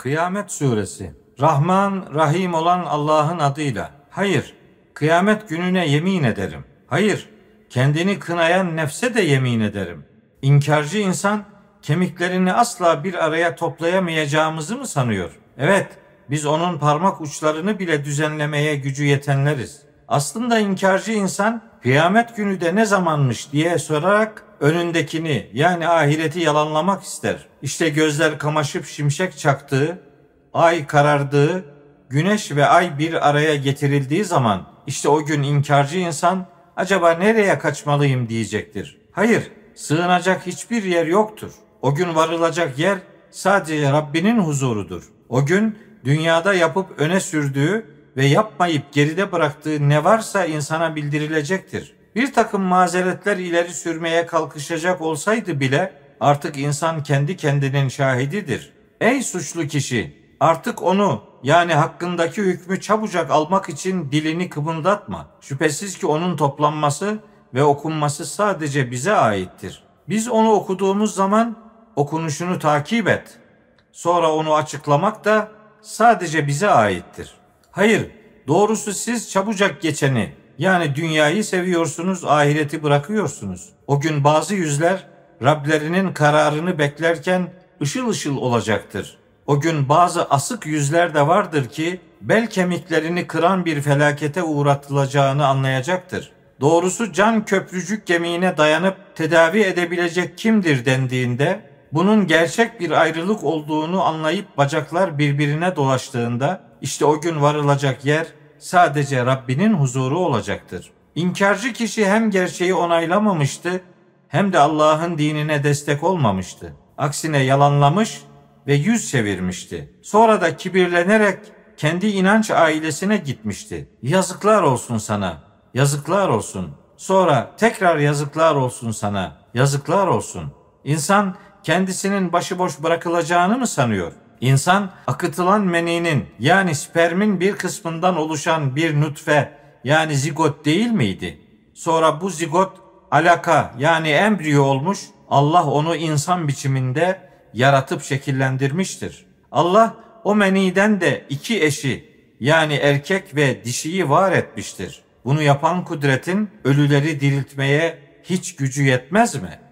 Kıyamet Suresi Rahman, Rahim olan Allah'ın adıyla. Hayır, kıyamet gününe yemin ederim. Hayır, kendini kınayan nefse de yemin ederim. İnkarcı insan kemiklerini asla bir araya toplayamayacağımızı mı sanıyor? Evet, biz onun parmak uçlarını bile düzenlemeye gücü yetenleriz. Aslında inkarcı insan kıyamet günü de ne zamanmış diye sorarak önündekini yani ahireti yalanlamak ister. İşte gözler kamaşıp şimşek çaktığı, ay karardığı, güneş ve ay bir araya getirildiği zaman işte o gün inkarcı insan acaba nereye kaçmalıyım diyecektir. Hayır, sığınacak hiçbir yer yoktur. O gün varılacak yer sadece Rabbinin huzurudur. O gün dünyada yapıp öne sürdüğü ve yapmayıp geride bıraktığı ne varsa insana bildirilecektir. Bir takım mazeretler ileri sürmeye kalkışacak olsaydı bile artık insan kendi kendinin şahididir. Ey suçlu kişi! Artık onu yani hakkındaki hükmü çabucak almak için dilini kıpındatma. Şüphesiz ki onun toplanması ve okunması sadece bize aittir. Biz onu okuduğumuz zaman okunuşunu takip et. Sonra onu açıklamak da sadece bize aittir. Hayır, doğrusu siz çabucak geçeni yani dünyayı seviyorsunuz, ahireti bırakıyorsunuz. O gün bazı yüzler Rablerinin kararını beklerken ışıl ışıl olacaktır. O gün bazı asık yüzler de vardır ki bel kemiklerini kıran bir felakete uğratılacağını anlayacaktır. Doğrusu can köprücük gemiğine dayanıp tedavi edebilecek kimdir dendiğinde bunun gerçek bir ayrılık olduğunu anlayıp bacaklar birbirine dolaştığında işte o gün varılacak yer sadece Rabbinin huzuru olacaktır. İnkarcı kişi hem gerçeği onaylamamıştı hem de Allah'ın dinine destek olmamıştı. Aksine yalanlamış ve yüz çevirmişti. Sonra da kibirlenerek kendi inanç ailesine gitmişti. Yazıklar olsun sana. Yazıklar olsun. Sonra tekrar yazıklar olsun sana. Yazıklar olsun. İnsan kendisinin başıboş bırakılacağını mı sanıyor? İnsan akıtılan meninin yani spermin bir kısmından oluşan bir nutfe yani zigot değil miydi? Sonra bu zigot alaka yani embriyo olmuş Allah onu insan biçiminde yaratıp şekillendirmiştir. Allah o meniden de iki eşi yani erkek ve dişiyi var etmiştir. Bunu yapan kudretin ölüleri diriltmeye hiç gücü yetmez mi?''